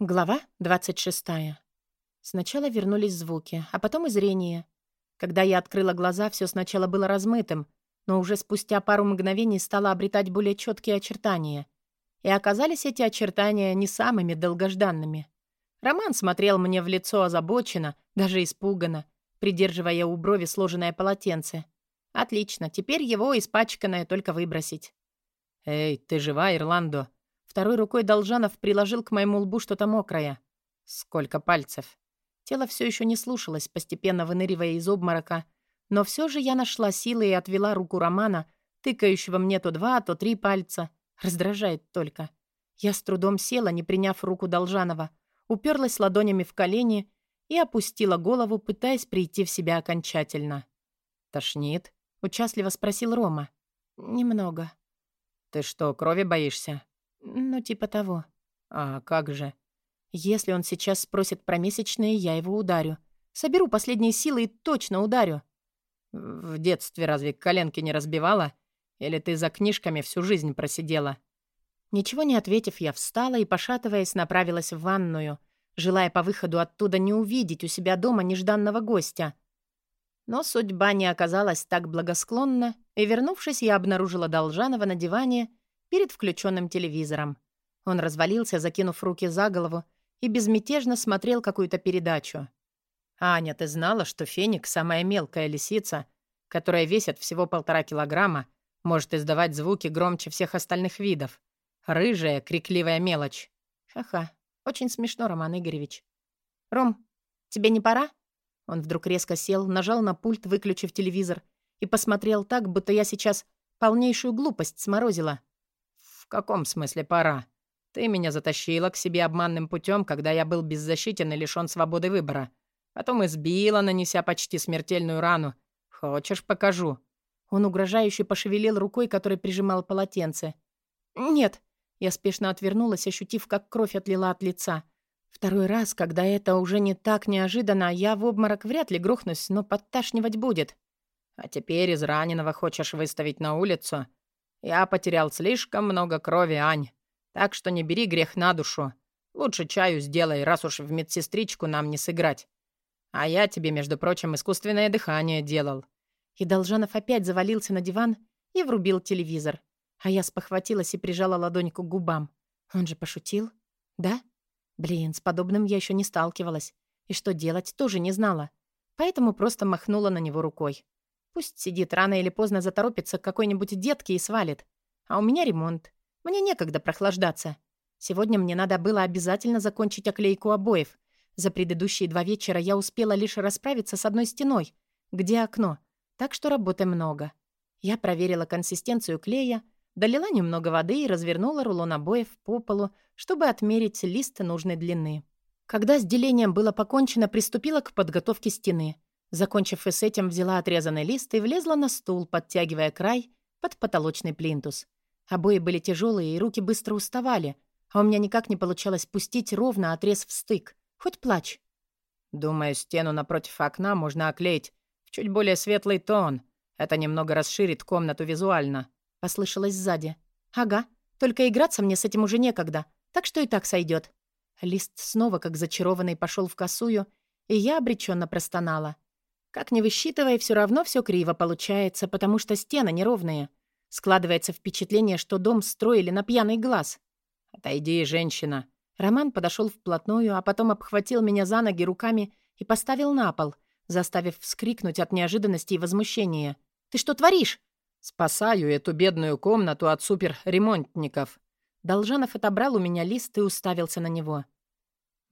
Глава 26. Сначала вернулись звуки, а потом и зрение. Когда я открыла глаза, все сначала было размытым, но уже спустя пару мгновений стало обретать более четкие очертания. И оказались эти очертания не самыми долгожданными. Роман смотрел мне в лицо озабоченно, даже испуганно, придерживая у брови сложенное полотенце. Отлично, теперь его испачканное только выбросить. «Эй, ты жива, Ирландо?» Второй рукой Должанов приложил к моему лбу что-то мокрое. Сколько пальцев. Тело все еще не слушалось, постепенно выныривая из обморока. Но все же я нашла силы и отвела руку Романа, тыкающего мне то два, то три пальца. Раздражает только. Я с трудом села, не приняв руку Должанова, уперлась ладонями в колени и опустила голову, пытаясь прийти в себя окончательно. «Тошнит?» — участливо спросил Рома. «Немного». «Ты что, крови боишься?» «Ну, типа того». «А как же?» «Если он сейчас спросит про месячные, я его ударю. Соберу последние силы и точно ударю». «В детстве разве коленки не разбивала? Или ты за книжками всю жизнь просидела?» Ничего не ответив, я встала и, пошатываясь, направилась в ванную, желая по выходу оттуда не увидеть у себя дома нежданного гостя. Но судьба не оказалась так благосклонна, и, вернувшись, я обнаружила Должанова на диване перед включенным телевизором. Он развалился, закинув руки за голову, и безмятежно смотрел какую-то передачу. «Аня, ты знала, что феник — самая мелкая лисица, которая весит всего полтора килограмма, может издавать звуки громче всех остальных видов? Рыжая, крикливая мелочь». «Ха-ха, очень смешно, Роман Игоревич». «Ром, тебе не пора?» Он вдруг резко сел, нажал на пульт, выключив телевизор, и посмотрел так, будто я сейчас полнейшую глупость сморозила. «В каком смысле пора? Ты меня затащила к себе обманным путем, когда я был беззащитен и лишён свободы выбора. Потом избила, нанеся почти смертельную рану. Хочешь, покажу?» Он угрожающе пошевелил рукой, которой прижимал полотенце. «Нет». Я спешно отвернулась, ощутив, как кровь отлила от лица. Второй раз, когда это уже не так неожиданно, я в обморок вряд ли грохнусь, но подташнивать будет. «А теперь из раненого хочешь выставить на улицу?» Я потерял слишком много крови, Ань. Так что не бери грех на душу. Лучше чаю сделай, раз уж в медсестричку нам не сыграть. А я тебе, между прочим, искусственное дыхание делал». И Должанов опять завалился на диван и врубил телевизор. А я спохватилась и прижала ладоньку к губам. Он же пошутил? Да? Блин, с подобным я еще не сталкивалась. И что делать, тоже не знала. Поэтому просто махнула на него рукой. Пусть сидит, рано или поздно заторопится к какой-нибудь детке и свалит. А у меня ремонт. Мне некогда прохлаждаться. Сегодня мне надо было обязательно закончить оклейку обоев. За предыдущие два вечера я успела лишь расправиться с одной стеной, где окно. Так что работы много. Я проверила консистенцию клея, долила немного воды и развернула рулон обоев по полу, чтобы отмерить лист нужной длины. Когда с делением было покончено, приступила к подготовке стены — Закончив и с этим, взяла отрезанный лист и влезла на стул, подтягивая край под потолочный плинтус. Обои были тяжелые, и руки быстро уставали, а у меня никак не получалось пустить ровно отрез в стык. Хоть плачь. «Думаю, стену напротив окна можно оклеить в чуть более светлый тон. Это немного расширит комнату визуально», — послышалось сзади. «Ага, только играться мне с этим уже некогда, так что и так сойдет. Лист снова, как зачарованный, пошел в косую, и я обреченно простонала. Как ни высчитывай, все равно все криво получается, потому что стены неровные. Складывается впечатление, что дом строили на пьяный глаз. «Отойди, женщина!» Роман подошел вплотную, а потом обхватил меня за ноги руками и поставил на пол, заставив вскрикнуть от неожиданности и возмущения. «Ты что творишь?» «Спасаю эту бедную комнату от суперремонтников». Должанов отобрал у меня лист и уставился на него.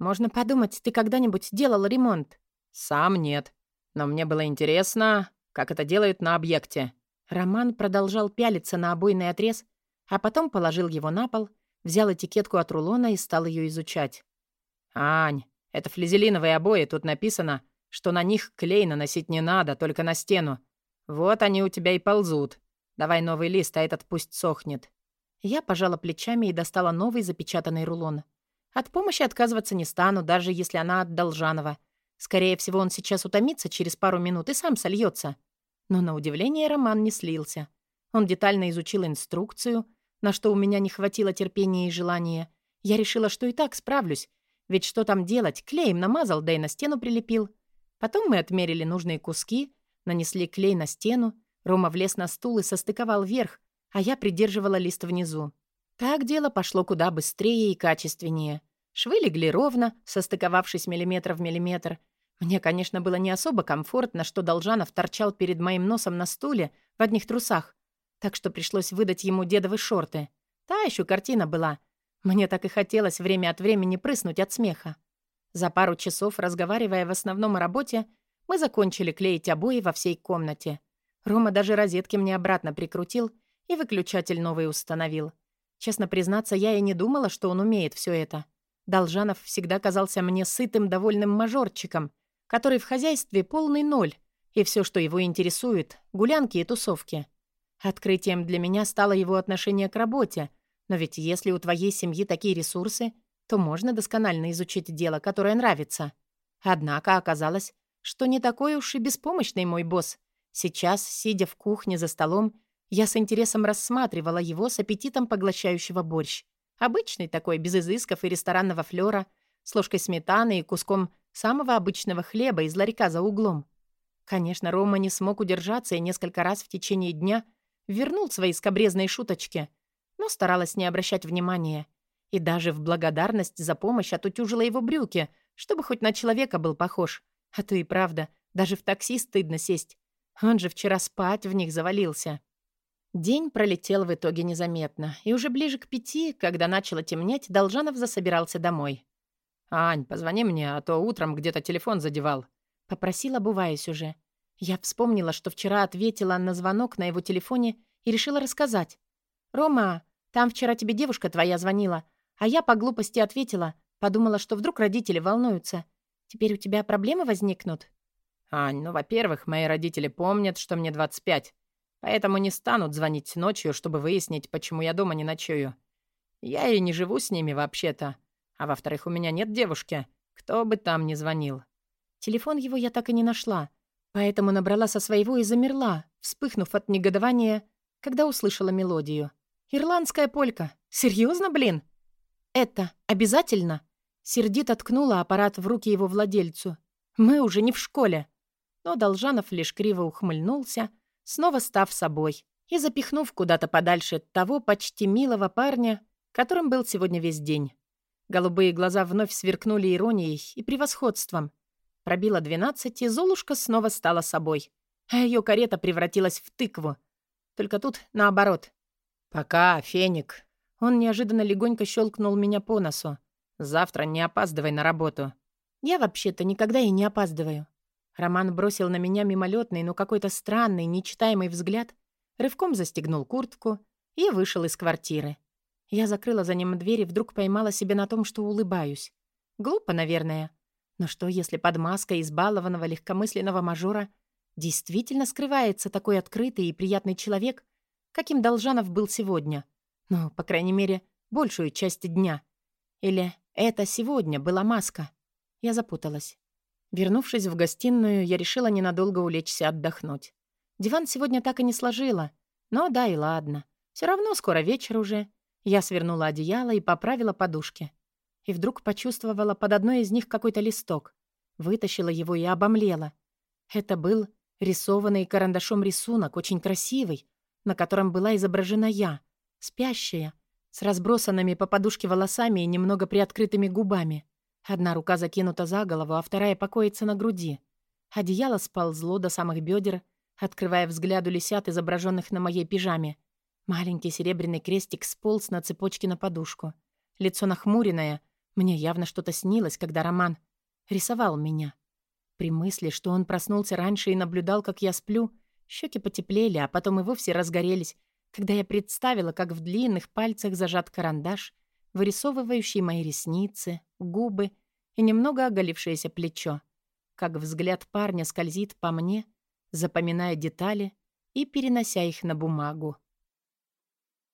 «Можно подумать, ты когда-нибудь делал ремонт?» «Сам нет. Но мне было интересно, как это делают на объекте. Роман продолжал пялиться на обойный отрез, а потом положил его на пол, взял этикетку от рулона и стал ее изучать. «Ань, это флизелиновые обои, тут написано, что на них клей наносить не надо, только на стену. Вот они у тебя и ползут. Давай новый лист, а этот пусть сохнет». Я пожала плечами и достала новый запечатанный рулон. От помощи отказываться не стану, даже если она от Должанова. Скорее всего, он сейчас утомится через пару минут и сам сольется. Но на удивление Роман не слился. Он детально изучил инструкцию, на что у меня не хватило терпения и желания. Я решила, что и так справлюсь, Ведь что там делать? Клеем намазал, да и на стену прилепил. Потом мы отмерили нужные куски, нанесли клей на стену, Рома влез на стул и состыковал верх, а я придерживала лист внизу. Так дело пошло куда быстрее и качественнее. Швы легли ровно, состыковавшись миллиметр в миллиметр. Мне, конечно, было не особо комфортно, что Должанов торчал перед моим носом на стуле в одних трусах, так что пришлось выдать ему дедовы шорты. Та еще картина была. Мне так и хотелось время от времени прыснуть от смеха. За пару часов, разговаривая в основном о работе, мы закончили клеить обои во всей комнате. Рома даже розетки мне обратно прикрутил и выключатель новый установил. Честно признаться, я и не думала, что он умеет все это. Должанов всегда казался мне сытым, довольным мажорчиком, который в хозяйстве полный ноль, и все, что его интересует — гулянки и тусовки. Открытием для меня стало его отношение к работе, но ведь если у твоей семьи такие ресурсы, то можно досконально изучить дело, которое нравится. Однако оказалось, что не такой уж и беспомощный мой босс. Сейчас, сидя в кухне за столом, я с интересом рассматривала его с аппетитом поглощающего борщ. Обычный такой, без изысков и ресторанного флера, с ложкой сметаны и куском самого обычного хлеба из ларька за углом. Конечно, Рома не смог удержаться и несколько раз в течение дня вернул свои скобрезные шуточки, но старалась не обращать внимания. И даже в благодарность за помощь отутюжила его брюки, чтобы хоть на человека был похож. А то и правда, даже в такси стыдно сесть. Он же вчера спать в них завалился. День пролетел в итоге незаметно, и уже ближе к пяти, когда начало темнеть, Должанов засобирался домой. «Ань, позвони мне, а то утром где-то телефон задевал», — попросил, обуваясь уже. Я вспомнила, что вчера ответила на звонок на его телефоне и решила рассказать. «Рома, там вчера тебе девушка твоя звонила, а я по глупости ответила, подумала, что вдруг родители волнуются. Теперь у тебя проблемы возникнут?» «Ань, ну, во-первых, мои родители помнят, что мне 25, Поэтому не станут звонить ночью, чтобы выяснить, почему я дома не ночую. Я и не живу с ними вообще-то. А во-вторых, у меня нет девушки. Кто бы там ни звонил. Телефон его я так и не нашла. Поэтому набрала со своего и замерла, вспыхнув от негодования, когда услышала мелодию. «Ирландская полька. Серьезно, блин?» «Это обязательно?» Сердито ткнула аппарат в руки его владельцу. «Мы уже не в школе». Но Должанов лишь криво ухмыльнулся, снова став собой и запихнув куда-то подальше того почти милого парня, которым был сегодня весь день. Голубые глаза вновь сверкнули иронией и превосходством. Пробила двенадцать, и Золушка снова стала собой, а ее карета превратилась в тыкву. Только тут наоборот. «Пока, Феник». Он неожиданно легонько щелкнул меня по носу. «Завтра не опаздывай на работу». «Я вообще-то никогда и не опаздываю». Роман бросил на меня мимолетный, но какой-то странный, нечитаемый взгляд, рывком застегнул куртку и вышел из квартиры. Я закрыла за ним дверь и вдруг поймала себя на том, что улыбаюсь. Глупо, наверное. Но что, если под маской избалованного легкомысленного мажора действительно скрывается такой открытый и приятный человек, каким Должанов был сегодня? Ну, по крайней мере, большую часть дня. Или это сегодня была маска? Я запуталась. Вернувшись в гостиную, я решила ненадолго улечься отдохнуть. Диван сегодня так и не сложила. Но да и ладно. Все равно скоро вечер уже. Я свернула одеяло и поправила подушки. И вдруг почувствовала под одной из них какой-то листок. Вытащила его и обомлела. Это был рисованный карандашом рисунок, очень красивый, на котором была изображена я, спящая, с разбросанными по подушке волосами и немного приоткрытыми губами. Одна рука закинута за голову, а вторая покоится на груди. Одеяло сползло до самых бедер, открывая взгляду лисят, изображенных на моей пижаме. Маленький серебряный крестик сполз на цепочке на подушку. Лицо нахмуренное. Мне явно что-то снилось, когда Роман рисовал меня. При мысли, что он проснулся раньше и наблюдал, как я сплю, щеки потеплели, а потом и вовсе разгорелись, когда я представила, как в длинных пальцах зажат карандаш — вырисовывающий мои ресницы, губы и немного оголившееся плечо. Как взгляд парня скользит по мне, запоминая детали и перенося их на бумагу.